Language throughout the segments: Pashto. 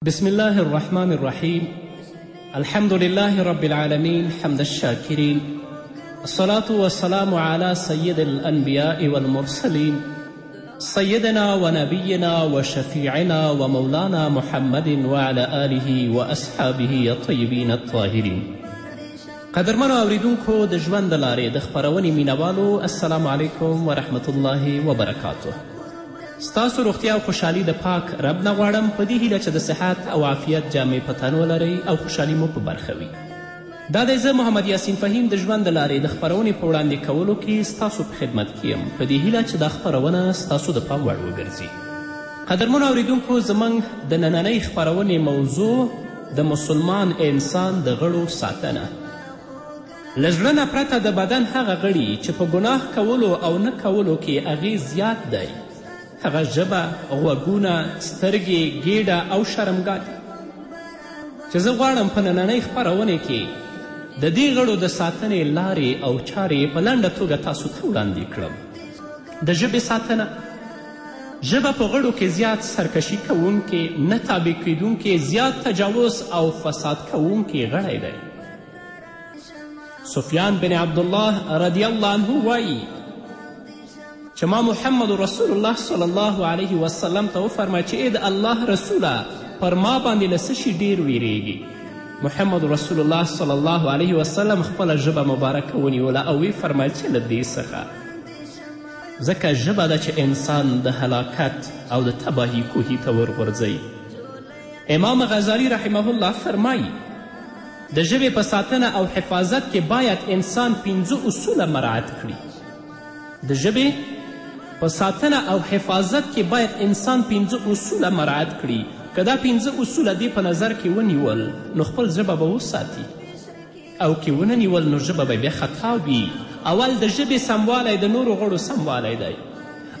بسم الله الرحمن الرحيم الحمد لله رب العالمين حمد الشاكرين الصلاة والسلام على سيد الأنبياء والمرسلين سيدنا ونبينا وشفيعنا ومولانا محمد وعلى آله وأصحابه الطيبين الطاهرين قدرمنو اوریدونکو د ژوند د لارې د خپرونې مینوالو السلام علیکم ورحمت الله وبرکاته ستاسو روغتیا او خوشحالي د پاک رب نه غواړم په دې هیله چې د صحت او عافیت جامع په تن ولرئ او خوشحالي مو په برخه وي دا دی زه محمد یاسین فهیم د ژوند د لارې د خپرونې په وړاندې کولو کې ستاسو په خدمت کې یم په دې هیله چې دا خپرونه ستاسو د پام وړ وګرځي قدرمنو اوریدونکو زموږ د نننۍ خپرونې موضوع د مسلمان انسان د غړو ساتنه له زړه نه پرته د بدن هغه غړي چې په ګناه کولو او نه کولو کې اغېز زیات دی هغه ژبه غوږونه سترګې ګیډه او شرمګاه دي چې زه غواړم په نننۍ خپرونې کې د دې غړو د ساتنې لارې او چارې په لنډه توګه تاسو ته وړاندې کړم د ژبې ساتنه ژبه په غړو کې زیات سرکشي کوونکې نه تابع کیدونکې زیات تجاوز او فساد کوونکې غړی دی سفیان بن عبدالله رضی الله عنه وایي چې ما محمد رسول الله صلی الله علیه وسلم ته وفرمایه چې ای د الله رسوله پر ما باندې له څه شي ډیر ویریږي محمد رسول الله صلی الله علیه وسلم خپله ژبه مبارکه ونیوله او ویې فرمایل چې له دې څخه ځکه ژبه ده چې انسان د هلاکت او د تباهي کوهي ته ورغورځوي امام غزالی رحمه الله فرمایي د ژبې په ساتنه او حفاظت کې باید انسان پنځه اصوله مراعت کړي د ژبې په ساتنه او حفاظت کې باید انسان پنځه اصوله مراعت کړي که دا پنځه اصوله دې په نظر کې ونیول نو خپل ژبه به وساتي او که ونه نیول نو ژبه به بیا خطا وي اول د ژبې سموالی د نورو غړو سموالی دی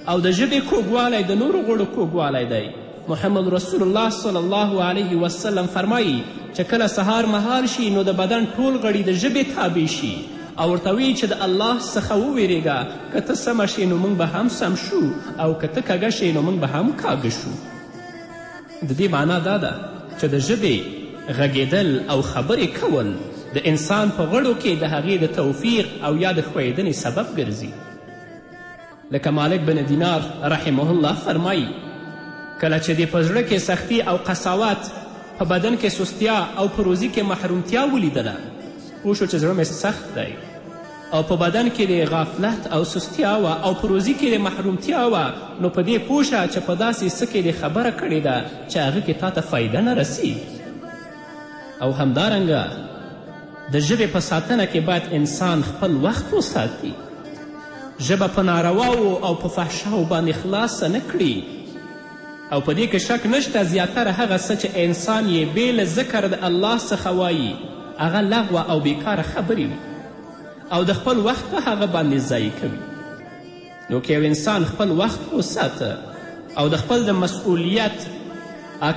او د ژبې کوږوالی د نورو غړو کوږوالی دی محمد رسول الله صلی الله علیه وسلم فرمایي چې کله سهار مهال شي نو د بدن ټول غړي د ژبې تابع شي او ورته ویي چې د الله څخه وویرېږه که ته سمه شې نو موږ به هم سم شو او که ته کږه شې نو موږ به هم کاږه شو د دې معنا دا ده چې د ژبې غږېدل او خبرې کول د انسان په غړو کې د هغې د توفیق او یا د ښویېدنې سبب ګرځي لکه مالک بن دینار رحمه الله فرمایی کله چې دې په زړه کې سختی او قساوت په بدن کې سستیا او په روزي کې محرومتیا ولیدله پوه شو چې زړه مې سخت دی او په بدن کې د غفلت او سستیا وه او په روزي کې د محرومتیا وه نو په دې پوه شه چې په داسې څه کې د خبره کړې ده چې هغه کې تا ته فایده نه رسي او همدارنګه د ژبې په ساتنه کې باید انسان خپل وخت وساتي ژبه په نارواو او په فحشاو باندې خلاصه نه کړي او په دې کې شک نشته زیاتره هغه څه چې انسان یې بې له ذکر د الله څخه وایي هغه لغوه او بیکاره خبرې وي او د خپل وخت په هغه باندې ضایع کوي نو که یو انسان خپل وخت وساته او د خپل د مسئولیت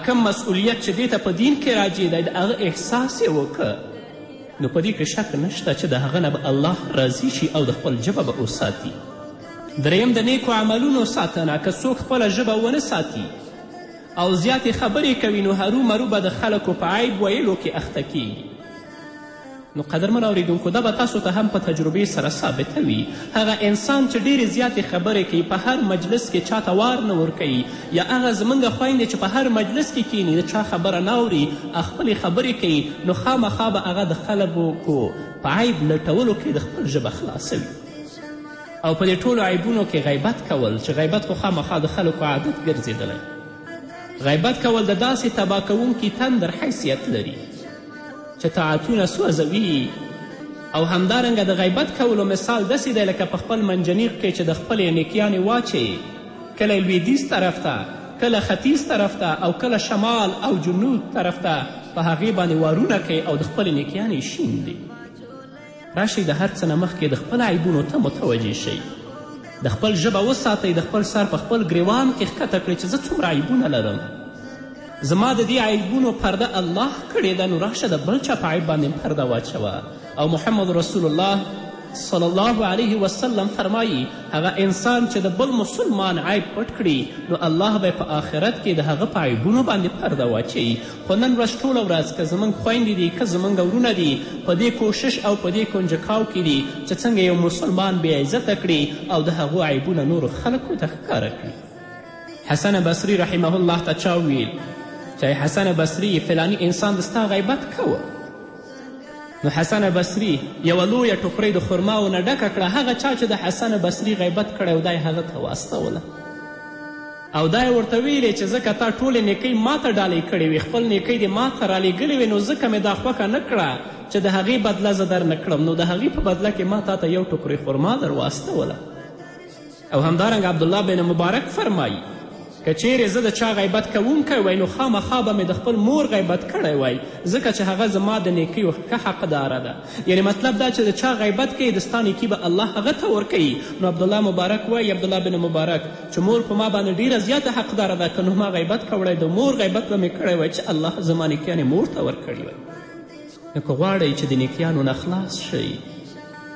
کم مسئولیت چې دې ته په دین کې راجع دی د هغه احساس یې وکړه نو په دې کې شک نشته چې د هغه نه به الله راضي شي او د خپل ژبه به وساتي دریم د نیکو عملونو ساتنه که څوک خپله ژبه ونه ساتي او زیاتې خبرې کوي نو هرومرو به د خلکو په عیب ویلو کې اخته کیږي نو قدرمن اوریدونکو دا به تاسو ته هم په تجربې سره ثابته وي هغه انسان چې ډېرې زیاتې خبرې کوي په هر مجلس کې چاته وار نه ورکوي یا هغه زمونږ خویندې چې په هر مجلس کې کیني د چا خبره نه اوري خپلې خبرې کوي نو خامخا به هغه د خلکو کو په عیب لټولو کې د خپل ژبه خلاصوي او په دې ټولو عیبونو کې غیبت کول چې غیبت خو خامخا د خلکو عادت ګرځېدلی غیبت کول د داسې تباه کوونکي تندر حیثیت لري چې طاعتونه سوځوي او همدارنګه د غیبت کولو مثال داسې دی لکه په خپل منجنیق کې چې د خپلې نیکیانې واچوي کله لویدیځ طرف ته کله ختیځ طرف ته او کله شمال او جنوب طرف ته په هغې باندې وارونه کوي او د خپلې نیکیانې شیندي راشئ د هر څه نه مخکې د خپل عیبونو ته متوجه شئ د خپل ژبه وساتئ د خپل سر په خپل ګریوان کې ښکته کړئ چې زه څومره عیبونه لرم زما د دې عیبونو پرده الله کړې ده نو راشه د بل چا په عیب باندې پرده واچوه او محمد رسول الله صلی الله علیه وسلم فرمایی هغه انسان چې د بل مسلمان عیب پټ کړي نو الله به په آخرت کې د هغه په عیبونو باندې پرده واچوي خو نن ورځ ټوله ورځ که زموږ خویندې دي که زموږ ورونه دي په دې کوشش او په دې کنجکاو کې دي چې څنګه یو مسلمان بې عزته کړي او د هغو عیبونه نورو خلکو ته ښکاره کړي حسن بصري رحمه الله ته چا وویل چې حسن بصري فلانی انسان د ستا غیبت کوه نو حسن بصري یوه لویه ټوکرۍ د خرماو نه ډکه کړه هغه چا چې د حسن بصري غیبت کړی و دا هغه ته واستوله او دا یې ورته ویلې چې ځکه تا ټولې نیکۍ ما ته ډالۍ کړې وې، خپل نیکۍ دې ما ته رالېږلې وې، نو ځکه مې دا خوښه نه کړه چې د هغې بدله زه در نه کړم، نو د هغې په بدله کې ما تا ته یو ټوکری خرما در واستوله. او همدارنګه عبدالله بن مبارک فرمایي، که چیرې زه د چا غیبت کوونکی وای، نو خامخا به مې د خپل مور غیبت کړی وای، ځکه چې هغه زما د نیکیو ښه حقداره ده. یعنې مطلب دا چې د چا غیبت کوې، د ستا نیکي به الله هغه ته ورکوي. نو عبدالله مبارک وایي، عبدالله بن مبارک، چې مور په ما باندې ډېره زیاته حقداره ده که نو ما غیبت کړی د مور غیبت به مې کړی وای چې الله زما نیکیانې مور ته ورکړي وای نو که غواړئ چې د نیکیانو نه خلاص شئ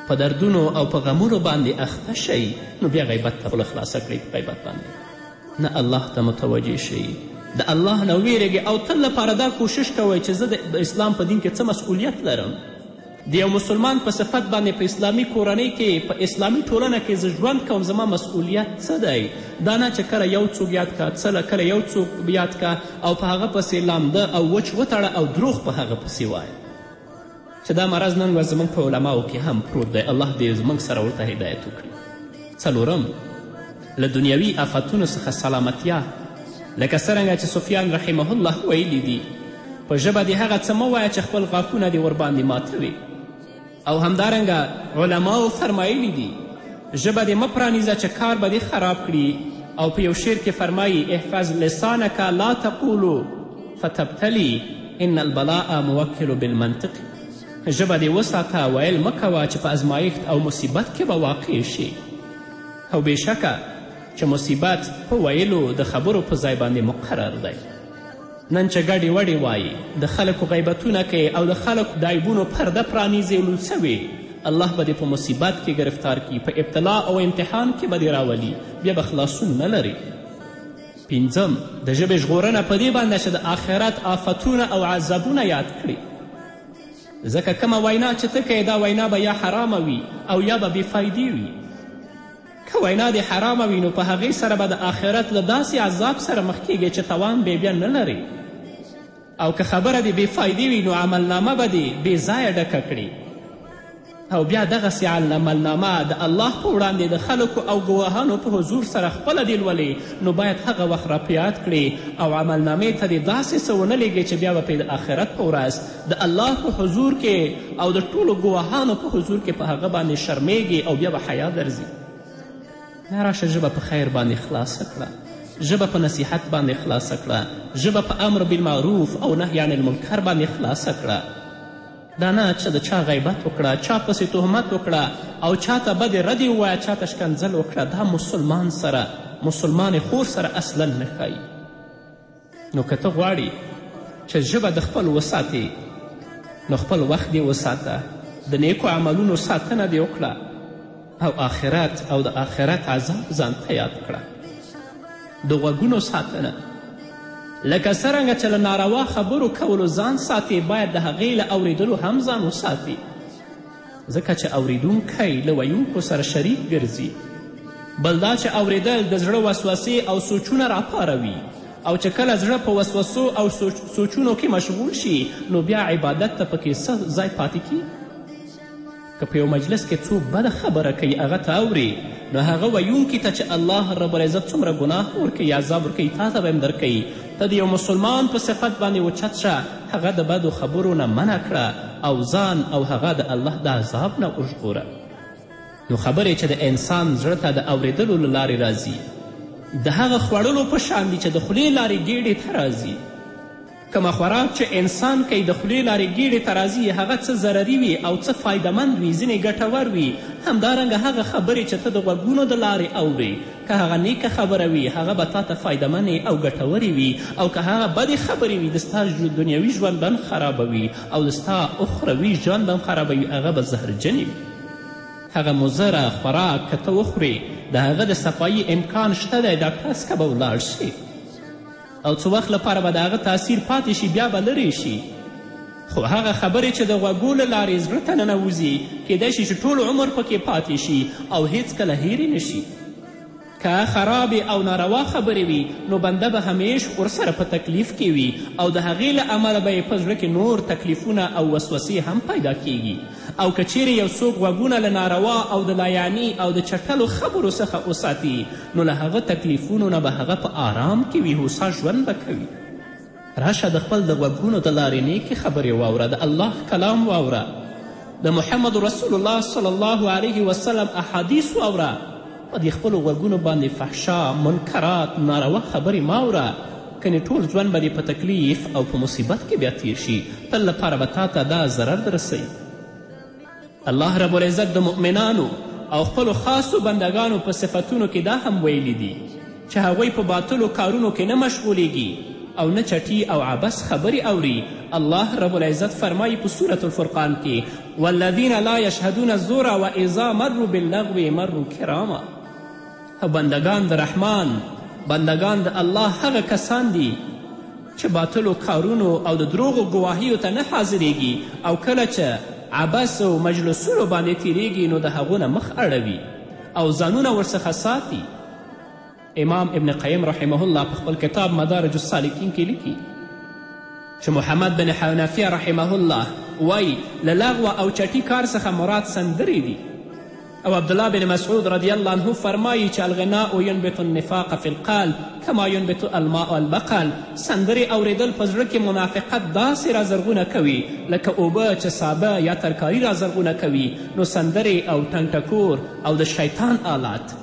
په دردونو او په غمونو باندې اخته شئ نو بیا غیبت ته خوله خلاصه کړئ په غیبت باندې نه الله ته متوجه شئ د الله نه ویرېږئ او تل لپاره دا کوشش کوئ چې زه د اسلام په دین کې څه مسؤلیت لرم د یو مسلمان په صفت باندې په اسلامي کورنۍ کې په اسلامي ټولنه کې زه ژوند کوم زما مسئولیت څه دی دا نه چې کله یو څوک یاد کا څله کله یو څوک یاد کا او په هغه پسې لامده او وچ وتړه او دروغ په هغه پسې وایه چې دا مرض نن ورځ زموږ په علماو کې هم پروت دی الله دې زموږ سره ورته هدایت وکړي څلورم له دنیوي آفتونو څخه سلامتیا لکه څرنګه چې سفیان رحمه الله ویلي دي په ژبه دې هغه څه مه وایه چې خپل غاښونه دې ورباندې ماتوي او همدارنګه علماو فرمایلی دي ژبه دې مه پرانیزه چې کار به دې خراب کړي او په یو شعر کې فرمایي احفظ لسانک لا تقولو فتبتلی ان البلاء موکل بالمنطق ژبه دې وساته ویل مه کوه چې په ازمایښت او مصیبت کې به واقع شي او بېشکه چې مصیبت په ویلو د خبرو په ځای باندې مقرر دی نن چې ګډې وډې وایي د خلکو غیبتونه کوي او د خلکو د عیبونو پرده پرانیزې لوڅوي الله به دې په مصیبت کې گرفتار کی په ابتلا او امتحان کې به دې راولي بیا به خلاصون نه لري پنځم د ژبې ژغورنه په دې باندې چې د آخرت آفتونه او عذابونه یاد کړي ځکه کومه وینا چې ته کوې دا وینا به یا حرامه وي او یا به بېفایدې وي که وینا دې حرامه وي نو په هغې سره به د آخرت له داسې عذاب سره مخ کیږې چې توان به بیا نه لرې او که خبره دې بېفایدې وي نو عملنامه به دې بېځایه ډکه کړي او بیا دغسې عملنامه د الله په وړاندې د خلکو او ګواهانو په حضور سره خپله دې لولې نو باید هغه وخت را په یاد کړې او عملنامې ته دې داسې څه ونه لیږې چې بیا به پرې د آخرت په ورځ د الله په حضور کې او د ټولو ګواهانو په حضور کې په هغه باندې شرمیږي او بیا به حیا درځي نه راشه ژبه په خیر باندې خلاصه کړه ژبه په نصیحت باندې خلاصه کړه ژبه په امر بالمعروف او نهی عن المنکر باندې خلاصه کړه دا نه څه د چا غیبت وکړه چا پسې تهمت وکړه او چا ته بدې ردې ووایه چا ته شکنځل وکړه دا مسلمان سره مسلمانې خور سره اصلا نه ښایي نو که ته غواړي چې ژبه د خپل وساتې نو خپل وخت دې وساته د نیکو عملونو ساتنه دې وکړه او آخرت او د آخرت عذاب ځانته یاد کړه د غوږونو ساتنه لکه څرنګه چې له ناروا خبرو کولو ځان ساتې باید د هغې له اوریدلو هم ځان وساتې ځکه چې اوریدونکی له ویونکو سره شریک ګرځي بل دا چې اوریدل د زړه وسوسې او سوچونه راپاروي او چې کله زړه په وسوسو او سوچونو کې مشغول شي نو بیا عبادت ته پکې څه ځای پاتې کیږي که په یو مجلس کې څوک بده خبره کوي هغه ته اوري نو هغه ویونکي ته چې الله رب العزت څومره ګناه ورکوي عذاب ورکوي تا ته به هم درکوي ته د یو مسلمان په صفت باندې اوچت شه هغه د بدو خبرو نه منع کړه او ځان او هغه د الله د عذاب نه وژغوره نو خبرې چې د انسان زړه ته د اوریدلو له لارې راځي د هغه خوړلو په شان دي چې د خولې لارې ګیډې ته راځي کومه خوراک چې انسان کوي د خولې لارې ګېډې ته راځي هغه څه ضرري وي او څه فایده مند وي ځینې ګټور وي همدارنګه هغه خبرې چې ته د غوږونو د لارې اوري که هغه نیکه خبره وي هغه به تا ته فایده منې او ګټورې وي او که هغه بدې خبرې وي د ستا دنیوي ژوند هم خرابوي او د ستا اخروي ژوند هم خرابوي هغه به زهرجنې وي هغه مضره خوراک که ته وخورې د هغه د صفایي امکان شته دی ډاکټر سکه به ولاړ شي او څه وخت لپاره به د هغه تاثیر پاتې شي بیا به لرې شي خو هغه خبرې چې د غوږو له لارې زړه ته ننوځي کیدای شي چې ټول عمر پکې پاتې شي او هیڅکله هیرې نه شي که خرابې او ناروا خبرې وي نو بنده به همیش ورسره په تکلیف کې وي او د هغې له امله به یې په زړه کې نور تکلیفونه او وسوسې هم پیدا کیږي او که چیرې یو څوک غوږونه له ناروا او د لایعنی او د چټلو خبرو څخه وساتي نو له هغه تکلیفونو نه به هغه په آرام کې وي هوسا ژوند به کوي راشه د خپل د غوږونو د لارې نیکې خبرې واوره د الله کلام واوره د محمد رسول الله صلی الله علیه وسلم احادیث واوره په دې خپلو غوږونو باندې فحشا منکرات ناروا خبرې ماوره کنې ټول ژوند به دې په تکلیف او په مصیبت کې بیا تیر شي تل لپاره به تا ته دا ضرر درسوي الله رب العزت د مؤمنانو او خپلو خاصو بندګانو په صفتونو کې دا هم ویلي دي چې هغوی په باطلو کارونو کې نه مشغولیږي او نه چټي او عبس خبرې اوري الله رب العزت فرمایي په سورة الفرقان کې والذین لا یشهدون الزور و اذا مرو باللغو مرو کراما بندگان د رحمان بندگان د الله هغه کسان دي چې باطلو کارونو او د دروغو ګواهیو ته نه حاضرېږي او کله چې عبس او مجلسونو باندې تیریږي نو د هغو نه مخ اړوي او ځانونه ورڅخه ساتي امام ابن قیم رحمه الله په خپل کتاب مدارج السالکین کې لیکي چې محمد بن حنفیه رحمه الله وایي له لغوه او چټي کار څخه مراد سندرې دي او عبدالله بن مسعود رضی الله عنه فرمایی چې الغناء ینبت النفاق فی القلب کما ینبت الماء البقل سندرې اوریدل په زړه کې منافقت داسې رازرغونه کوي لکه اوبه چې سابه یا ترکاري رازرغونه کوي نو سندرې او ټنګټکور او د شیطان آلات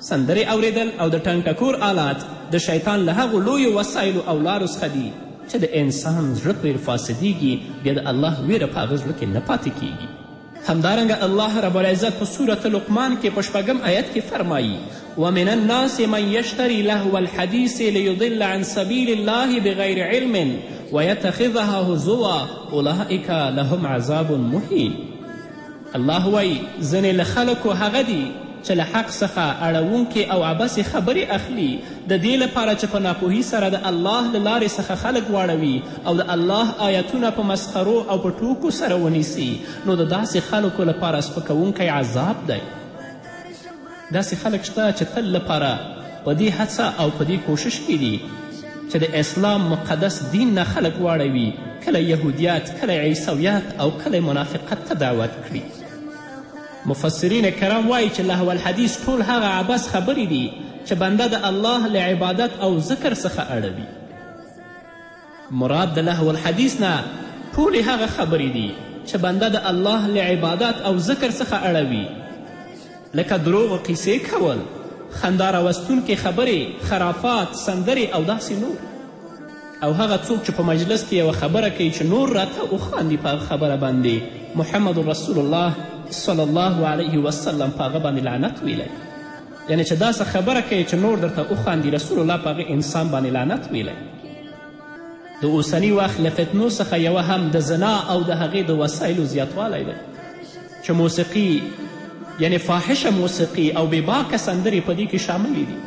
سندرې اوریدل او د ټنګټکور آلات د شیطان له هغو لویو وسایلو او لارو څخه دي چې د انسان زړه پرې فاسدیږي بیا د الله ویره په هغه زړه کې نه پاتې کیږي همدارنګه الله رب العزت په سورة لقمان کې په شپږم آیت کې فرمایي ومن الناس من یشتری لهو الحدیث لیضل عن سبیل الله بغیر علم ویتخذها هزوا اولئک لهم عذاب مهین الله وایي ځینې له خلکو هغه دي چې له حق څخه اړوونکې او عبثې خبرې اخلي د دې لپاره چې په ناپوهي سره د الله له لارې څخه خلک واړوي او د الله آیتونه په مسخرو او په ټوکو سره ونیسي نو د داسې خلکو لپاره سپکوونکی عذاب دی داسې خلک شته چې تل لپاره په دې هڅه او په دې کوشش کې دي چې د اسلام مقدس دین نه خلک واړوي کله یهودیت کله عیسویت او کله منافقت ته دعوت کړي مفسرین کرام وایي چې لهو الحدیث ټول هغه عبس خبرې دي چې بنده د الله له عبادت او ذکر څخه اړوي مراد د لهو الحدیث نه ټولې هغه خبرې دي چې بنده د الله له عبادت او ذکر څخه اړوي لکه دروغ و قیسې کول خندا راوستونکې خبرې خرافات سندرې او داسې نور او هغه څوک چې په مجلس کې یوه خبره کوي چې نور راته وخاندي په هغه خبره باندې محمد رسول الله صلی الله علیه وسلم په هغه باندې لعنت ویلی یعنې چې داسې خبره کوي چې نور درته وخاندي رسول الله په هغه انسان باندې لعنت ویلی د اوسني وخت له فتنو څخه یوه هم د زنا او د هغې د وسایلو زیاتوالی دی چې موسیقي یعنې فاحشه موسیقي او بېباکه سندرې په دې کې شاملې دي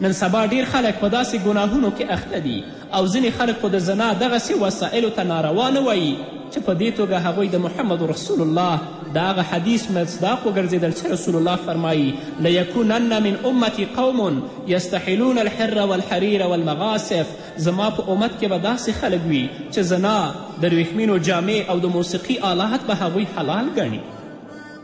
نن سبا ډېر خلک په داسې ګناهونو کې اخته دي او ځینې خلک خو د زنا دغسې وسایلو ته ناروا نه وایي چې په دې توګه هغوی د محمد رسول الله د هغه حدیث مصداق وګرځېدل چې رسول الله فرمایي لیکونن من امتي قوم یستحلون الحر والحریر والمغاصف زما په امت کې به داسې خلک وي چې زنا د وریښمینو جامې او د موسیقي آلات به هغوی حلال ګڼي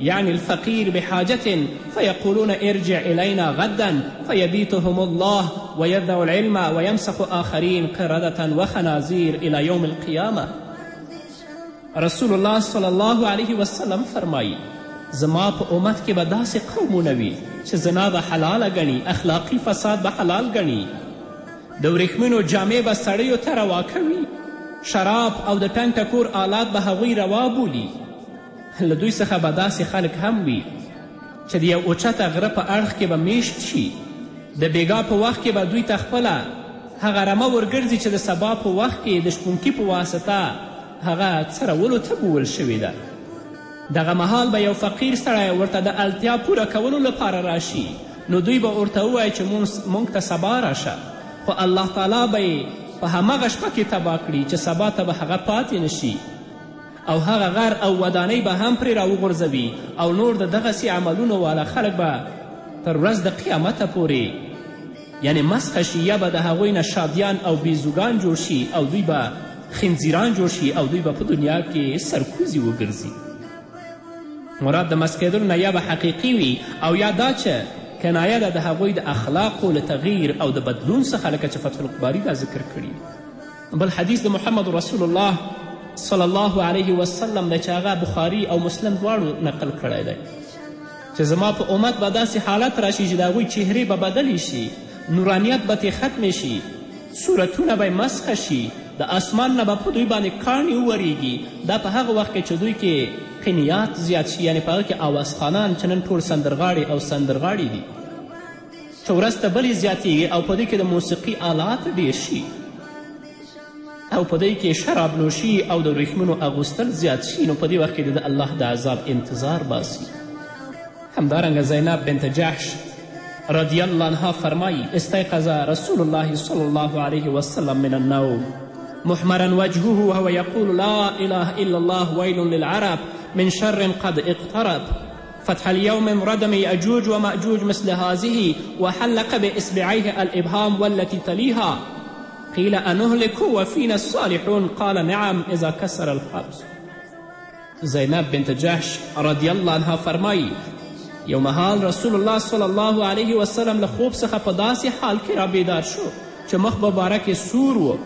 يعني الفقير بحاجة فيقولون ارجع إلينا غدا فيبيتهم الله ويدع العلم ويمسخ آخرين قردة وخنازير إلى يوم القيامة رسول الله صلی الله علیه وسلم فرمایی زما په امت کې به داسې قومونه وي چې زنا به حلاله ګڼي اخلاقي فساد به حلال ګڼي د وریښمینو جامې به سړیو ته روا کوي شراب او د ټنګ ټکور آلات به هغوی روا بولي له دوی څخه به داسې خلک هم وي چې د یو اوچته غره په اړخ کې به میشت شي د بیګا په وخت کې به دوی ته خپله هغه رمه ورګرځي چې د سبا په وخت کې د شپونکي په واسطه هغه څرولو ته بوول شوې ده دغه مهال به یو فقیر سړی ورته د اړتیا پوره کولو لپاره راشي نو دوی به ورته ووایي چې مونږ ته سبا راشه خو الله تعالی به یې په همغه شپه کې تباه کړي چې سبا ته به هغه پاتې نشي او هغه غر او ودانۍ به هم پرې راوغورځوي او نور د دغسې عملونو والا خلک به تر ورځ د قیامته پورې یعنې مسخه شي یا به د هغوی نه شادیان او بیزوګان جوړ شي او دوی به خنزیران جوړ شي او دوی به په دنیا کې سرکوزي وګرځي مراد د مسکېدلو نه یا به حقیقي وي او یا دا چې کنایه ده د هغوی د اخلاقو له تغییر او د بدلون څخه لکه چې فتح القباري دا ذکر کړي بل حدیث د محمد رسول الله صلی الله علیه وسلم دی چې هغه بخاري او مسلم دواړو نقل کړی دی چې زما په امت به داسې حالت راشي چې د هغوی چهرې به بدلې شي نورانیت به ترې ختمې شي صورتونه به مسخه شي د اسمان نه به په دوی باندې کاڼي وورېږي دا په هغه وخت کې چې دوی کې قنیات زیات شي یعنې په هغه کې آوازخانان چې نن ټول سندرغاړي او سندرغاړي دي څو ورځ ته بلې زیاتیږي او په دوی کې د موسیقي آلات ډیر شي او په دوی کې شراب نوشي او د وریښمونو اغوستل زیات شي نو په دې وخت کې د الله د عذاب انتظار باسي همدارنګه زینب بنت جحش رضی الله عنها فرمایی استیقظ رسول الله صلی الله علیه وسلم من النوم محمرا وجهه وهو یقول لا اله الا الله ویل للعرب من شر قد اقترب فتح اليوم ردم يأجوج ومأجوج مثل هذه وحلق بإصبعيه الإبهام والتي تليها قيل أنهلك وفينا الصالحون قال نعم إذا كسر الخبز زينب بنت جحش رضي الله عنها فرمي يوم حال رسول الله صلى الله عليه وسلم لخوب خوب څخه حال کې دار شو چه مخ ببارك سور و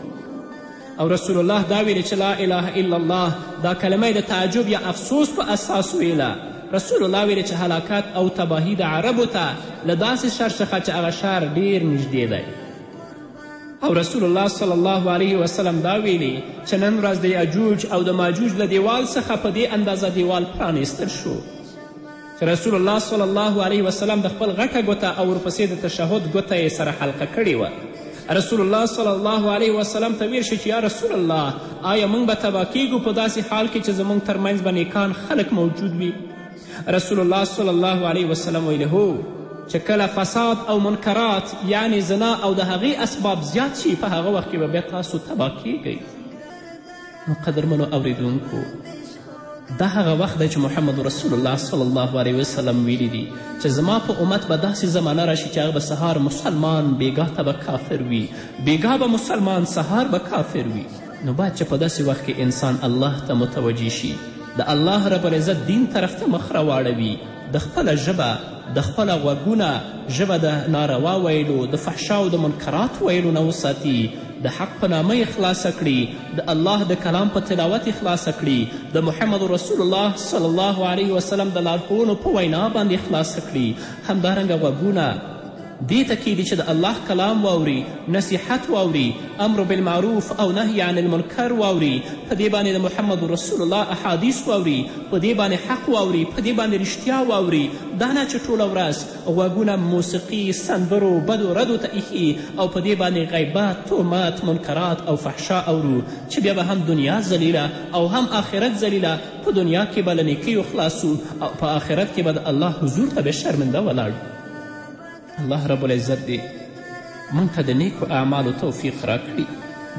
او رسول الله دا ویلې چې لا اله الا الله دا کلمه یې د تعجب یا افسوس په اساس ویله رسول الله ویلې چې هلاکت او تباهي د عربو ته له داسې شر څخه چې هغه شر ډیر نږدې دی او رسول الله صلی الله علیه وسلم دا ویلي چې نن ورځ د یاجوج او د ماجوج له دیوال څخه په دې اندازه دیوال پرانیستل شو رسول الله صلی الله علیه وسلم د خپل غټه ګوته او ورپسې د تشهد ګوته یې سره حلقه کړې وه رسول الله صلی الله علیه وسلم ته ویل شو چې یا رسول الله آیا موږ به تبا کیږو په داسې حال کې چې زموږ ترمنځ به نیکان خلک موجود وي رسول الله صلی الله علیه وسلم ویل هو چې کله فساد او منکرات یعنی زنا او د هغې اسباب زیات شي په هغه وخت کې به بیا تاسو تبا کیږئ نو قدرمنو اوریدونکو دا هغه وخت دی چې محمد رسول الله صلی الله علیه وسلم ویلي دي چې زما په امت به داسې زمانه راشي چې هغه به سهار مسلمان بیګا ته به کافر وي بیګا به مسلمان سهار به کافر وي نو باید چې په داسې وخت کې انسان الله ته متوجه شي د الله رب العزت دین طرف ته مخ راواړوي د خپله ژبه د خپله غوږونه ژبه د ناروا ویلو د فحشاو د منکرات ویلو نه وساتي د حق په نامه یې خلاصه کړي، د الله د کلام په تلاوت یې خلاصه کړي، د محمد رسول الله صلی الله علیه وسلم د لارښوونو په وینا باندې یې خلاصه کړي. همدارنګه غوږونه دې ته کیدي چې د الله کلام واوري، نصیحت واوري، امر بالمعروف او نهی عن المنکر واوري، په دې باندې د محمد رسول الله احادیث واوري، په دې باندې حق واوري، په دې باندې رښتیا واوري، دا نه چې ټوله ورځ غوږونه موسیقي، سندرو، بدو ردو ته ایښي او په دې باندې غیبت، تهمت، منکرات او فحشا اورو چې بیا به هم دنیا ذلیله او هم آخرت ذلیله، په دنیا کې به له نیکیو خلاص سو او په آخرت کې به د الله حضور ته به شرمنده ولاړو. الله رب العزت دې موږ ته د نیکو اعمالو توفیق راکړي،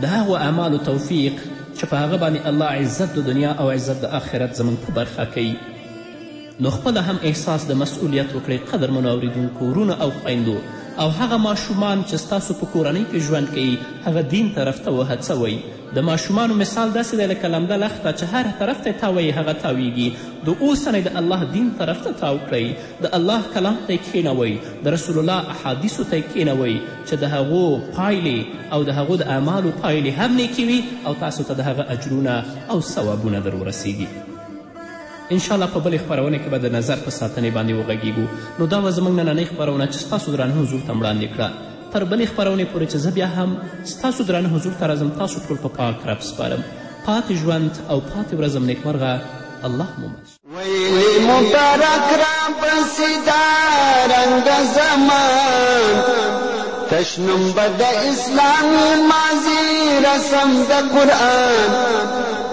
د هغو اعمالو توفیق چې په هغه باندې الله عزت د دنیا او عزت د آخرت زموږ په برخه کوي. نو خپله هم احساس د مسؤلیت وکړئ قدرمنو اوریدونکو ورونو او خویندو او هغه ماشومان چې ستاسو په کورنۍ کې ژوند کوي هغه دین طرف ته وهڅوئ د ماشومانو مثال داسې دی لکه لمده لښته چې هر طرف ته تاوی هغه تاویږي د اوسنی د الله دین طرف ته تاو کړئ د الله کلام ته یې کښېنوئ د رسول الله احادیثو ته یې کښېنوئ چې د هغو پایلې او د هغو د اعمالو پایلې هم نیکې وي او تاسو ته د هغه اجرونه او ثوابونه در ورسیږي انشاءالله په بلې خپرونه کې به د نظر په ساتنې باندې وغږیږو نو دا وه زموږ نننۍ خپرونه چې ستاسو درانه حضور ته وړاندې کړه تر بلې خپرونې پورې چې زه بیا هم ستاسو درانه حضور ته راځم تاسو ټول په پاک رب سپارم پاتې ژوند او پاتې ورځم نیکمرغه الله مو مل ویلی مبارک را پسې دا رنګ زمان تشنم به د اسلامي ماضي رسم د قرآن